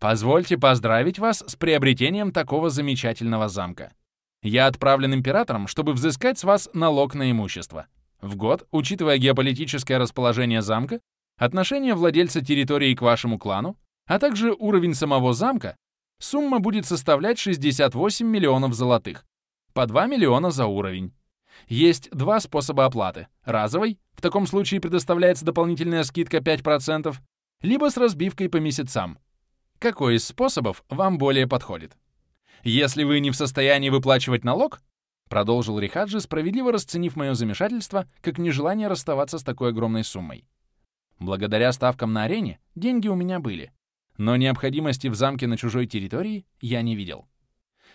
Позвольте поздравить вас с приобретением такого замечательного замка. Я отправлен императором, чтобы взыскать с вас налог на имущество. В год, учитывая геополитическое расположение замка, отношение владельца территории к вашему клану, а также уровень самого замка, сумма будет составлять 68 миллионов золотых, по 2 миллиона за уровень. Есть два способа оплаты. Разовый, в таком случае предоставляется дополнительная скидка 5%, либо с разбивкой по месяцам. Какой из способов вам более подходит? Если вы не в состоянии выплачивать налог, продолжил Рихаджи, справедливо расценив мое замешательство как нежелание расставаться с такой огромной суммой. Благодаря ставкам на арене деньги у меня были, но необходимости в замке на чужой территории я не видел.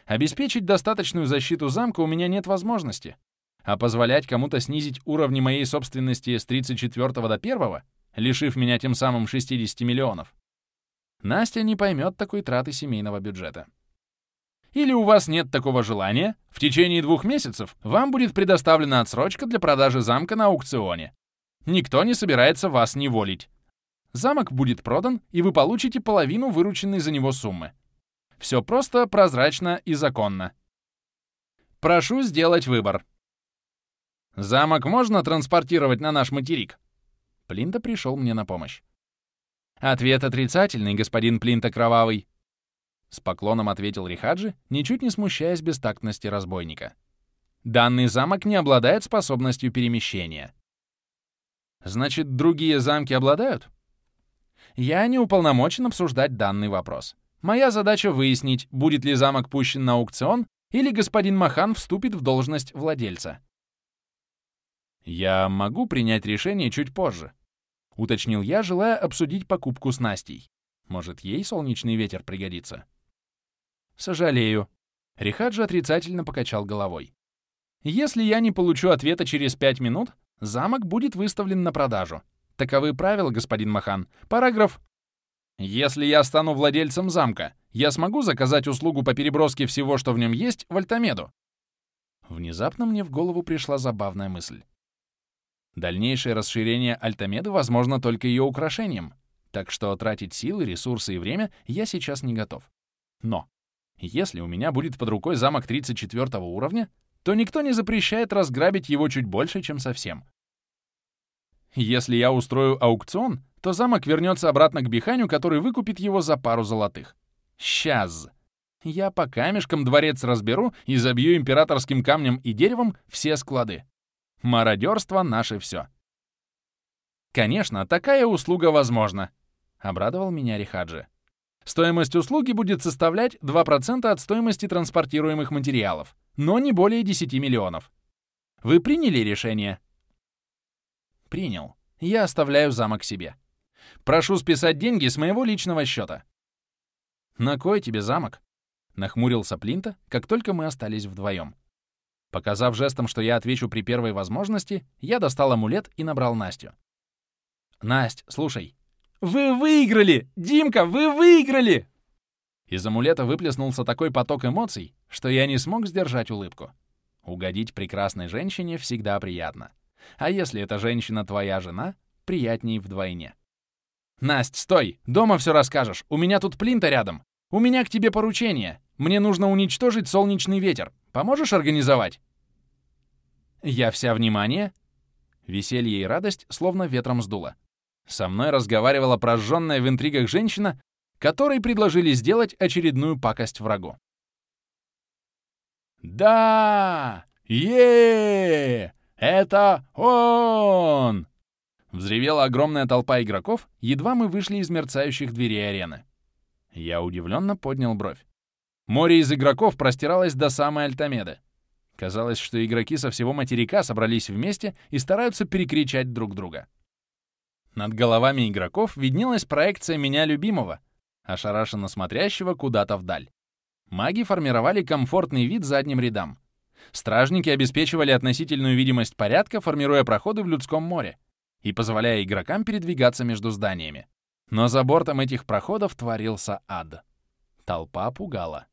Обеспечить достаточную защиту замка у меня нет возможности, а позволять кому-то снизить уровни моей собственности с 34 до 1, лишив меня тем самым 60 миллионов, Настя не поймет такой траты семейного бюджета. Или у вас нет такого желания, в течение двух месяцев вам будет предоставлена отсрочка для продажи замка на аукционе. Никто не собирается вас неволить. Замок будет продан, и вы получите половину вырученной за него суммы. Все просто, прозрачно и законно. Прошу сделать выбор. Замок можно транспортировать на наш материк? Плинта пришел мне на помощь. Ответ отрицательный, господин Плинта Кровавый. С поклоном ответил Рихаджи, ничуть не смущаясь бестактности разбойника. Данный замок не обладает способностью перемещения. Значит, другие замки обладают? Я не уполномочен обсуждать данный вопрос. Моя задача выяснить, будет ли замок пущен на аукцион или господин Махан вступит в должность владельца. «Я могу принять решение чуть позже», — уточнил я, желая обсудить покупку с Настей. Может, ей солнечный ветер пригодится. «Сожалею». Рихаджи отрицательно покачал головой. «Если я не получу ответа через пять минут, замок будет выставлен на продажу. Таковы правила, господин Махан. Параграф. Если я стану владельцем замка, я смогу заказать услугу по переброске всего, что в нем есть, в Альтамеду?» Внезапно мне в голову пришла забавная мысль. Дальнейшее расширение Альтамеды возможно только ее украшением, так что тратить силы, ресурсы и время я сейчас не готов. Но если у меня будет под рукой замок 34 уровня, то никто не запрещает разграбить его чуть больше, чем совсем. Если я устрою аукцион, то замок вернется обратно к Биханю, который выкупит его за пару золотых. Сейчас. Я по камешкам дворец разберу и забью императорским камнем и деревом все склады. Мародерство — наше все. Конечно, такая услуга возможна, — обрадовал меня Рихаджи. Стоимость услуги будет составлять 2% от стоимости транспортируемых материалов, но не более 10 миллионов. Вы приняли решение? Принял. Я оставляю замок себе. Прошу списать деньги с моего личного счета. На кой тебе замок? Нахмурился Плинта, как только мы остались вдвоем. Показав жестом, что я отвечу при первой возможности, я достал амулет и набрал Настю. «Насть, слушай, «Вы выиграли! Димка, вы выиграли!» Из амулета выплеснулся такой поток эмоций, что я не смог сдержать улыбку. Угодить прекрасной женщине всегда приятно. А если эта женщина твоя жена, приятней вдвойне. «Насть, стой! Дома все расскажешь. У меня тут плинта рядом. У меня к тебе поручение. Мне нужно уничтожить солнечный ветер. Поможешь организовать?» Я вся внимание. Веселье и радость словно ветром сдуло. Со мной разговаривала прожженная в интригах женщина, которой предложили сделать очередную пакость врагу. «Да! е Это он!» Взревела огромная толпа игроков, едва мы вышли из мерцающих дверей арены. Я удивленно поднял бровь. Море из игроков простиралось до самой Альтамеды. Казалось, что игроки со всего материка собрались вместе и стараются перекричать друг друга. Над головами игроков виднелась проекция меня любимого, ошарашенно смотрящего куда-то вдаль. Маги формировали комфортный вид задним рядам. Стражники обеспечивали относительную видимость порядка, формируя проходы в людском море и позволяя игрокам передвигаться между зданиями. Но за бортом этих проходов творился ад. Толпа пугала.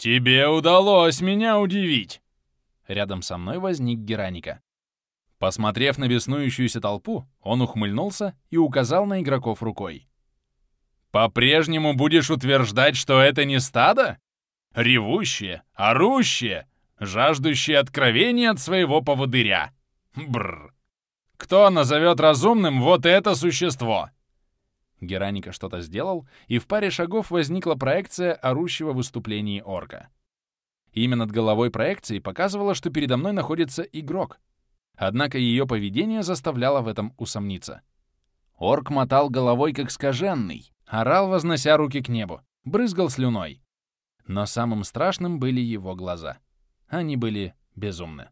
«Тебе удалось меня удивить!» Рядом со мной возник Гераника. Посмотрев на беснующуюся толпу, он ухмыльнулся и указал на игроков рукой. По-прежнему будешь утверждать, что это не стадо? Ревущее, орущее, жаждущее откровения от своего поводыря. Бррр. Кто назовет разумным вот это существо? Гераника что-то сделал, и в паре шагов возникла проекция орущего выступлений орка. Имя над головой проекции показывало, что передо мной находится игрок. Однако ее поведение заставляло в этом усомниться. Орк мотал головой, как скаженный, орал, вознося руки к небу, брызгал слюной. Но самым страшным были его глаза. Они были безумны.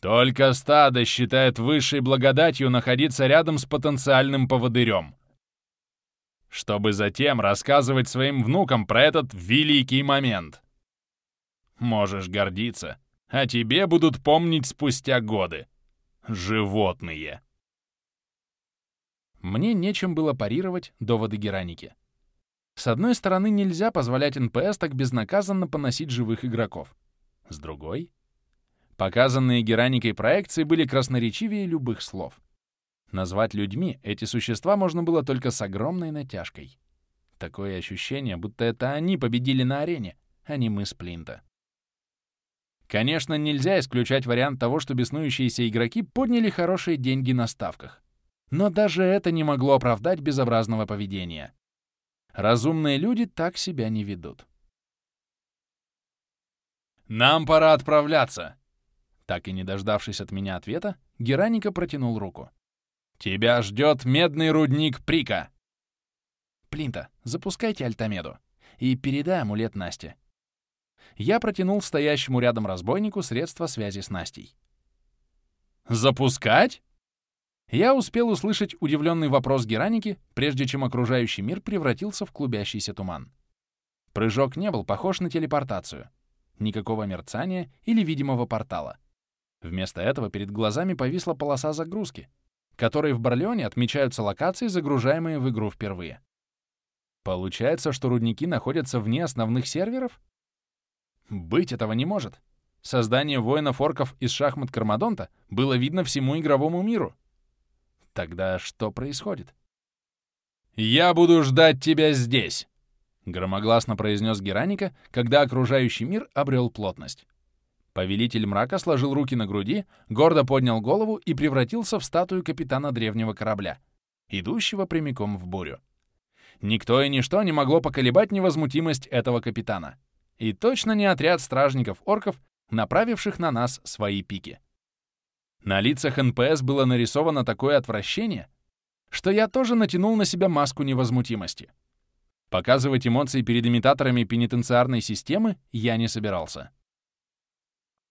Только стадо считает высшей благодатью находиться рядом с потенциальным поводырем. Чтобы затем рассказывать своим внукам про этот великий момент. Можешь гордиться, а тебе будут помнить спустя годы. Животные. Мне нечем было парировать доводы Гераники. С одной стороны, нельзя позволять НПС так безнаказанно поносить живых игроков. С другой, Показанные Гераникой проекции были красноречивее любых слов. Назвать людьми эти существа можно было только с огромной натяжкой. Такое ощущение, будто это они победили на арене, а не мы с Плинто. Конечно, нельзя исключать вариант того, что беснующиеся игроки подняли хорошие деньги на ставках. Но даже это не могло оправдать безобразного поведения. Разумные люди так себя не ведут. «Нам пора отправляться!» Так и не дождавшись от меня ответа, Гераника протянул руку. «Тебя ждет медный рудник Прика!» «Плинта, запускайте Альтамеду и передай амулет Насте». Я протянул стоящему рядом разбойнику средства связи с Настей. «Запускать?» Я успел услышать удивленный вопрос Гераники, прежде чем окружающий мир превратился в клубящийся туман. Прыжок не был похож на телепортацию. Никакого мерцания или видимого портала. Вместо этого перед глазами повисла полоса загрузки, которой в Барлеоне отмечаются локации, загружаемые в игру впервые. Получается, что рудники находятся вне основных серверов? Быть этого не может. Создание воинов-орков из шахмат Кармадонта было видно всему игровому миру. Тогда что происходит? «Я буду ждать тебя здесь!» — громогласно произнес Гераника, когда окружающий мир обрел плотность. Повелитель мрака сложил руки на груди, гордо поднял голову и превратился в статую капитана древнего корабля, идущего прямиком в бурю. Никто и ничто не могло поколебать невозмутимость этого капитана. И точно не отряд стражников-орков, направивших на нас свои пики. На лицах НПС было нарисовано такое отвращение, что я тоже натянул на себя маску невозмутимости. Показывать эмоции перед имитаторами пенитенциарной системы я не собирался.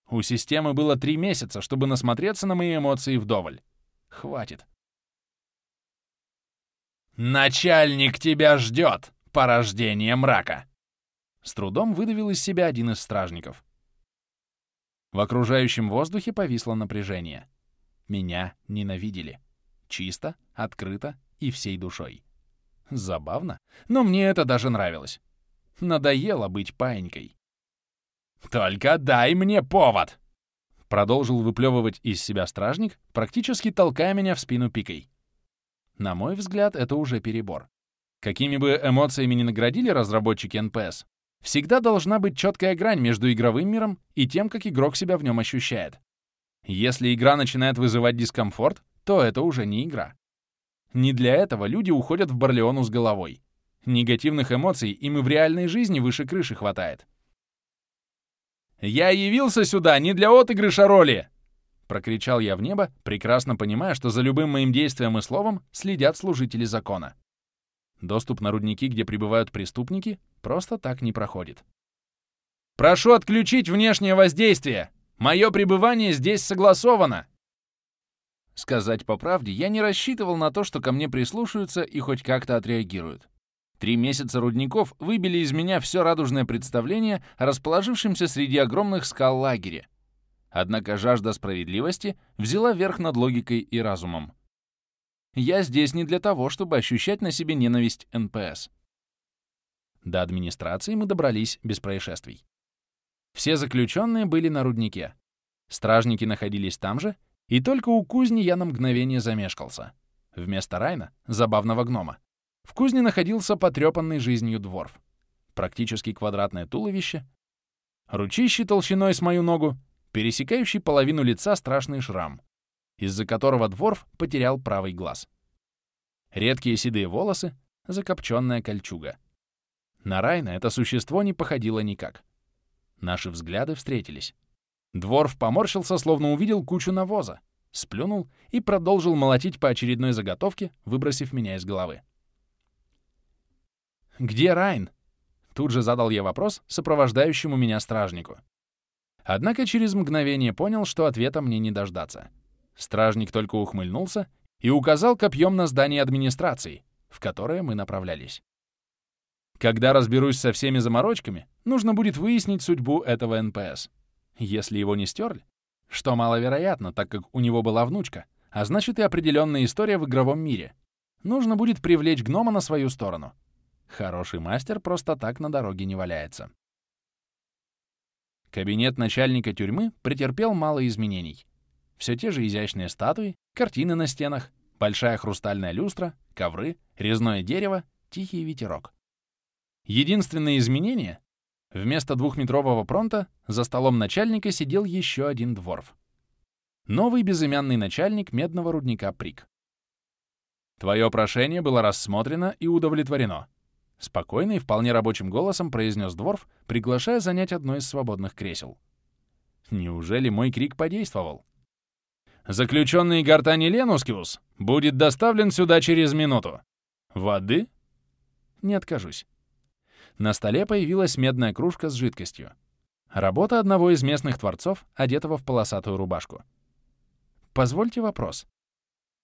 У системы было три месяца, чтобы насмотреться на мои эмоции вдоволь. Хватит. «Начальник тебя ждет, порождение мрака!» С трудом выдавил из себя один из стражников. В окружающем воздухе повисло напряжение. Меня ненавидели. Чисто, открыто и всей душой. Забавно, но мне это даже нравилось. Надоело быть паинькой. «Только дай мне повод!» Продолжил выплевывать из себя стражник, практически толкая меня в спину пикой. На мой взгляд, это уже перебор. Какими бы эмоциями ни наградили разработчики НПС, всегда должна быть четкая грань между игровым миром и тем, как игрок себя в нем ощущает. Если игра начинает вызывать дискомфорт, то это уже не игра. Не для этого люди уходят в Барлеону с головой. Негативных эмоций им и в реальной жизни выше крыши хватает. «Я явился сюда не для отыгрыша роли!» Прокричал я в небо, прекрасно понимая, что за любым моим действием и словом следят служители закона. Доступ на рудники, где пребывают преступники, просто так не проходит. «Прошу отключить внешнее воздействие! Мое пребывание здесь согласовано!» Сказать по правде, я не рассчитывал на то, что ко мне прислушаются и хоть как-то отреагируют. Три месяца рудников выбили из меня все радужное представление о расположившемся среди огромных скал лагере. Однако жажда справедливости взяла верх над логикой и разумом. Я здесь не для того, чтобы ощущать на себе ненависть НПС. До администрации мы добрались без происшествий. Все заключенные были на руднике. Стражники находились там же, и только у кузни я на мгновение замешкался. Вместо Райна — забавного гнома В кузне находился потрепанный жизнью дворф. Практически квадратное туловище, ручище толщиной с мою ногу, пересекающий половину лица страшный шрам, из-за которого дворф потерял правый глаз. Редкие седые волосы, закопченная кольчуга. На Райна это существо не походило никак. Наши взгляды встретились. Дворф поморщился, словно увидел кучу навоза, сплюнул и продолжил молотить по очередной заготовке, выбросив меня из головы. «Где Райн?» Тут же задал я вопрос сопровождающему меня стражнику. Однако через мгновение понял, что ответа мне не дождаться. Стражник только ухмыльнулся и указал копьем на здание администрации, в которое мы направлялись. Когда разберусь со всеми заморочками, нужно будет выяснить судьбу этого НПС. Если его не стерли, что маловероятно, так как у него была внучка, а значит и определенная история в игровом мире, нужно будет привлечь гнома на свою сторону. Хороший мастер просто так на дороге не валяется. Кабинет начальника тюрьмы претерпел мало изменений. Все те же изящные статуи, картины на стенах, большая хрустальная люстра, ковры, резное дерево, тихий ветерок. Единственное изменение — вместо двухметрового пронта за столом начальника сидел еще один дворф. Новый безымянный начальник медного рудника Прик. Твое прошение было рассмотрено и удовлетворено. Спокойно и вполне рабочим голосом произнес Дворф, приглашая занять одно из свободных кресел. Неужели мой крик подействовал? Заключенный Гартани Ленускиус будет доставлен сюда через минуту. Воды? Не откажусь. На столе появилась медная кружка с жидкостью. Работа одного из местных творцов, одетого в полосатую рубашку. Позвольте вопрос.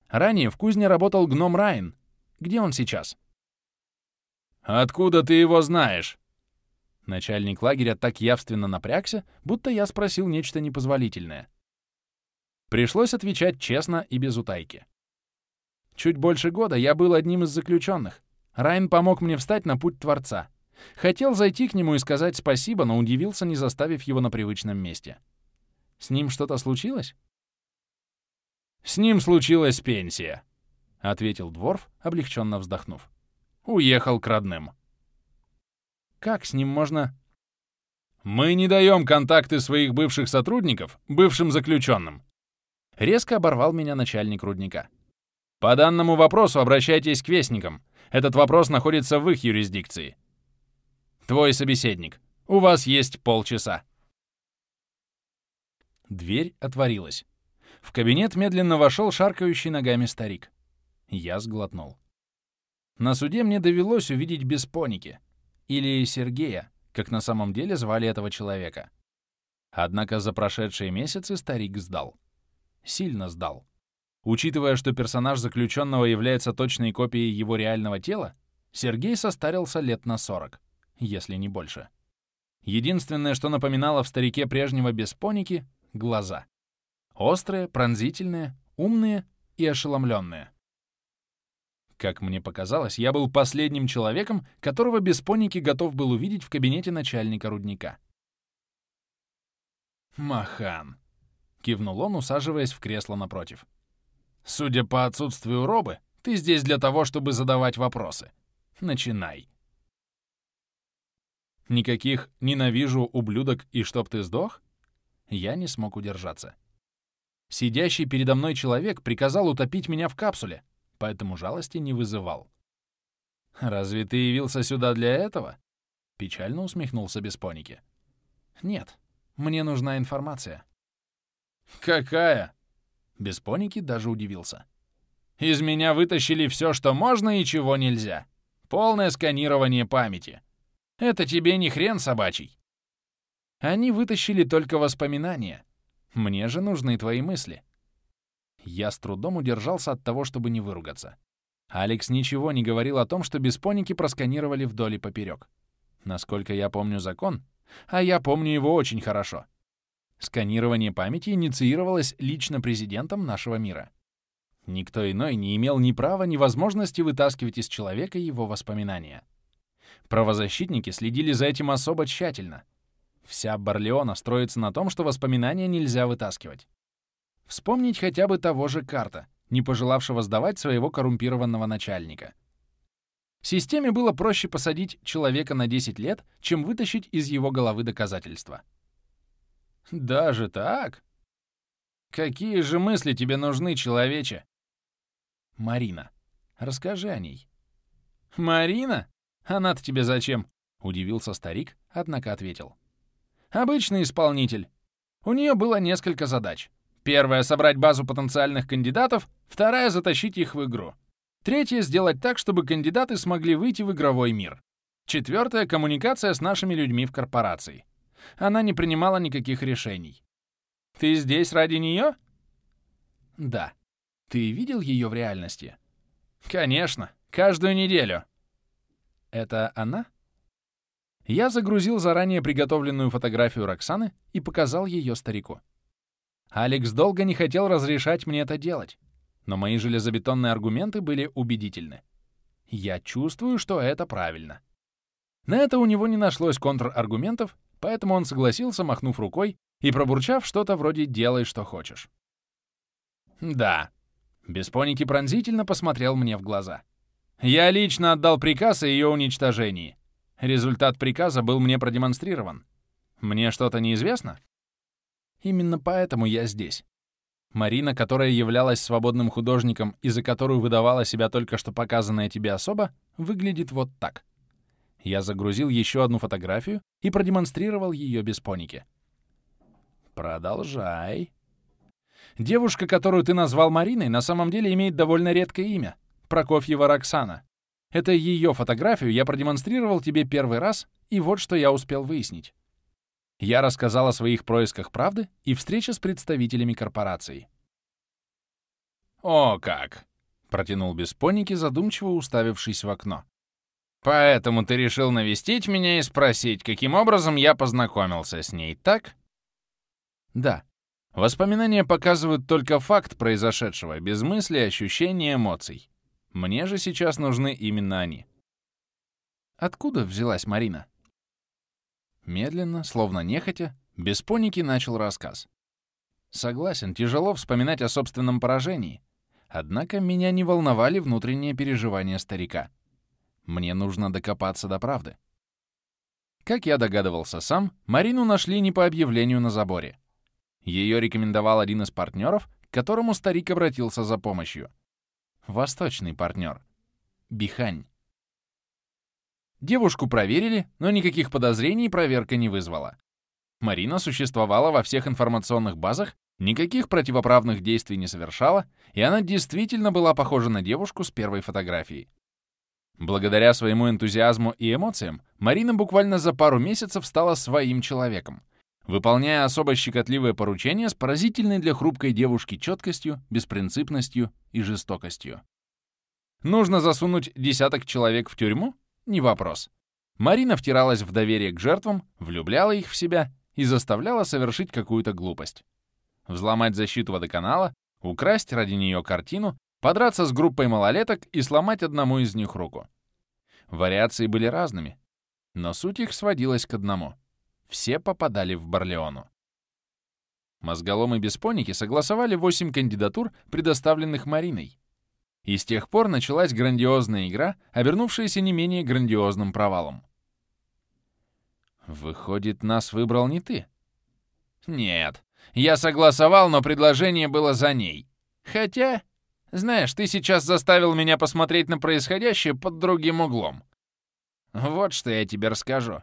Ранее в кузне работал гном Райн. Где он сейчас? «Откуда ты его знаешь?» Начальник лагеря так явственно напрягся, будто я спросил нечто непозволительное. Пришлось отвечать честно и без утайки. Чуть больше года я был одним из заключенных. Райн помог мне встать на путь Творца. Хотел зайти к нему и сказать спасибо, но удивился, не заставив его на привычном месте. С ним что-то случилось? «С ним случилась пенсия», — ответил Дворф, облегченно вздохнув. Уехал к родным. Как с ним можно... Мы не даем контакты своих бывших сотрудников бывшим заключенным. Резко оборвал меня начальник рудника. По данному вопросу обращайтесь к вестникам. Этот вопрос находится в их юрисдикции. Твой собеседник. У вас есть полчаса. Дверь отворилась. В кабинет медленно вошел шаркающий ногами старик. Я сглотнул. На суде мне довелось увидеть Беспоники, или Сергея, как на самом деле звали этого человека. Однако за прошедшие месяцы старик сдал. Сильно сдал. Учитывая, что персонаж заключенного является точной копией его реального тела, Сергей состарился лет на 40, если не больше. Единственное, что напоминало в старике прежнего Беспоники — глаза. Острые, пронзительные, умные и ошеломленные. Как мне показалось, я был последним человеком, которого Беспоники готов был увидеть в кабинете начальника рудника. «Махан», — кивнул он, усаживаясь в кресло напротив. «Судя по отсутствию робы, ты здесь для того, чтобы задавать вопросы. Начинай». Никаких «ненавижу, ублюдок» и «чтоб ты сдох»? Я не смог удержаться. Сидящий передо мной человек приказал утопить меня в капсуле, поэтому жалости не вызывал. «Разве ты явился сюда для этого?» — печально усмехнулся Беспоники. «Нет, мне нужна информация». «Какая?» Беспоники даже удивился. «Из меня вытащили все, что можно и чего нельзя. Полное сканирование памяти. Это тебе не хрен собачий». «Они вытащили только воспоминания. Мне же нужны твои мысли. Я с трудом удержался от того, чтобы не выругаться. Алекс ничего не говорил о том, что беспоники просканировали вдоль и поперек. Насколько я помню закон, а я помню его очень хорошо. Сканирование памяти инициировалось лично президентом нашего мира. Никто иной не имел ни права, ни возможности вытаскивать из человека его воспоминания. Правозащитники следили за этим особо тщательно. Вся Барлеона строится на том, что воспоминания нельзя вытаскивать. Вспомнить хотя бы того же Карта, не пожелавшего сдавать своего коррумпированного начальника. Системе было проще посадить человека на 10 лет, чем вытащить из его головы доказательства. Даже так? Какие же мысли тебе нужны, человече? Марина. Расскажи о ней. Марина? Она-то тебе зачем? Удивился старик, однако ответил. Обычный исполнитель. У нее было несколько задач. Первая — собрать базу потенциальных кандидатов, вторая — затащить их в игру. Третья — сделать так, чтобы кандидаты смогли выйти в игровой мир. Четвертая — коммуникация с нашими людьми в корпорации. Она не принимала никаких решений. Ты здесь ради нее? Да. Ты видел ее в реальности? Конечно, каждую неделю. Это она? Я загрузил заранее приготовленную фотографию Роксаны и показал ее старику. Алекс долго не хотел разрешать мне это делать, но мои железобетонные аргументы были убедительны. Я чувствую, что это правильно. На это у него не нашлось контраргументов, поэтому он согласился, махнув рукой и пробурчав что-то вроде «делай, что хочешь». «Да». Беспоники пронзительно посмотрел мне в глаза. «Я лично отдал приказ о ее уничтожении. Результат приказа был мне продемонстрирован. Мне что-то неизвестно?» Именно поэтому я здесь. Марина, которая являлась свободным художником и за которую выдавала себя только что показанная тебе особа, выглядит вот так. Я загрузил еще одну фотографию и продемонстрировал ее без поники. Продолжай. Девушка, которую ты назвал Мариной, на самом деле имеет довольно редкое имя — Прокофьева Роксана. Это ее фотографию я продемонстрировал тебе первый раз, и вот что я успел выяснить. Я рассказал о своих происках правды и встрече с представителями корпорации. «О как!» — протянул Беспоники, задумчиво уставившись в окно. «Поэтому ты решил навестить меня и спросить, каким образом я познакомился с ней, так?» «Да. Воспоминания показывают только факт произошедшего, без мысли, ощущений, эмоций. Мне же сейчас нужны именно они». «Откуда взялась Марина?» Медленно, словно нехотя, без поники начал рассказ. Согласен, тяжело вспоминать о собственном поражении. Однако меня не волновали внутренние переживания старика. Мне нужно докопаться до правды. Как я догадывался сам, Марину нашли не по объявлению на заборе. Ее рекомендовал один из партнеров, к которому старик обратился за помощью. Восточный партнер. Бихань. Девушку проверили, но никаких подозрений проверка не вызвала. Марина существовала во всех информационных базах, никаких противоправных действий не совершала, и она действительно была похожа на девушку с первой фотографией. Благодаря своему энтузиазму и эмоциям, Марина буквально за пару месяцев стала своим человеком, выполняя особо щекотливые поручения с поразительной для хрупкой девушки четкостью, беспринципностью и жестокостью. Нужно засунуть десяток человек в тюрьму? Не вопрос. Марина втиралась в доверие к жертвам, влюбляла их в себя и заставляла совершить какую-то глупость. Взломать защиту водоканала, украсть ради нее картину, подраться с группой малолеток и сломать одному из них руку. Вариации были разными, но суть их сводилась к одному. Все попадали в Барлеону. Мозголомы беспоники согласовали 8 кандидатур, предоставленных Мариной, и с тех пор началась грандиозная игра, обернувшаяся не менее грандиозным провалом. «Выходит, нас выбрал не ты?» «Нет. Я согласовал, но предложение было за ней. Хотя, знаешь, ты сейчас заставил меня посмотреть на происходящее под другим углом. Вот что я тебе расскажу».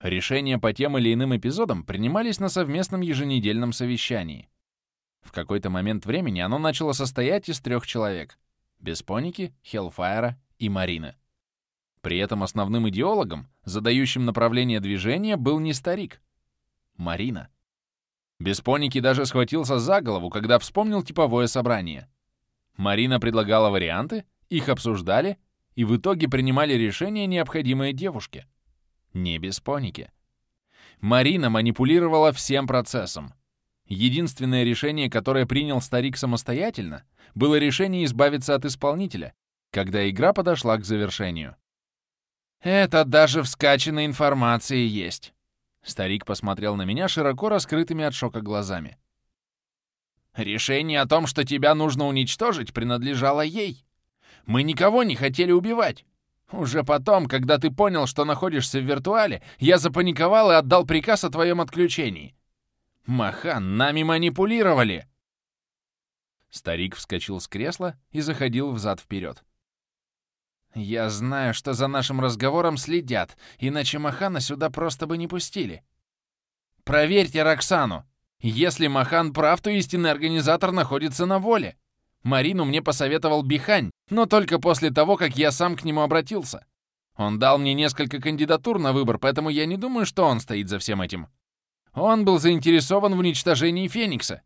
Решения по тем или иным эпизодам принимались на совместном еженедельном совещании. В какой-то момент времени оно начало состоять из трех человек — Беспоники, Хеллфайра и Марины. При этом основным идеологом, задающим направление движения, был не старик. Марина. Беспоники даже схватился за голову, когда вспомнил типовое собрание. Марина предлагала варианты, их обсуждали, и в итоге принимали решения, необходимые девушке. Не Беспоники. Марина манипулировала всем процессом — Единственное решение, которое принял старик самостоятельно, было решение избавиться от исполнителя, когда игра подошла к завершению. «Это даже в скачанной информации есть». Старик посмотрел на меня широко раскрытыми от шока глазами. «Решение о том, что тебя нужно уничтожить, принадлежало ей. Мы никого не хотели убивать. Уже потом, когда ты понял, что находишься в виртуале, я запаниковал и отдал приказ о твоем отключении. Махан, нами манипулировали!» Старик вскочил с кресла и заходил взад-вперед. «Я знаю, что за нашим разговором следят, иначе Махана сюда просто бы не пустили. Проверьте Роксану. Если Махан прав, то истинный организатор находится на воле. Марину мне посоветовал Бихань, но только после того, как я сам к нему обратился. Он дал мне несколько кандидатур на выбор, поэтому я не думаю, что он стоит за всем этим. Он был заинтересован в уничтожении Феникса.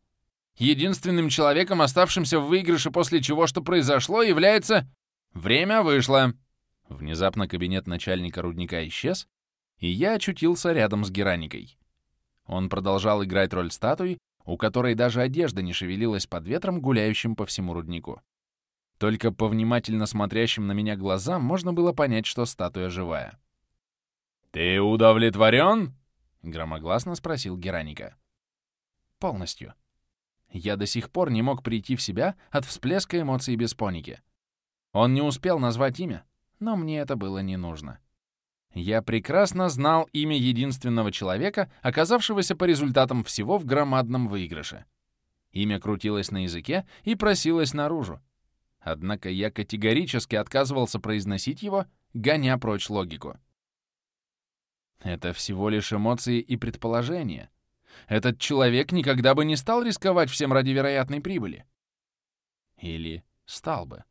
Единственным человеком, оставшимся в выигрыше после чего что произошло, является... Время вышло. Внезапно кабинет начальника рудника исчез, и я очутился рядом с Гераникой. Он продолжал играть роль статуи, у которой даже одежда не шевелилась под ветром, гуляющим по всему руднику. Только по внимательно смотрящим на меня глазам можно было понять, что статуя живая. «Ты удовлетворен?» — громогласно спросил Гераника. «Полностью», я до сих пор не мог прийти в себя от всплеска эмоций Беспоники. Он не успел назвать имя, но мне это было не нужно. Я прекрасно знал имя единственного человека, оказавшегося по результатам всего в громадном выигрыше. Имя крутилось на языке и просилось наружу. Однако я категорически отказывался произносить его, гоня прочь логику. Это всего лишь эмоции и предположения. Этот человек никогда бы не стал рисковать всем ради вероятной прибыли. Или стал бы.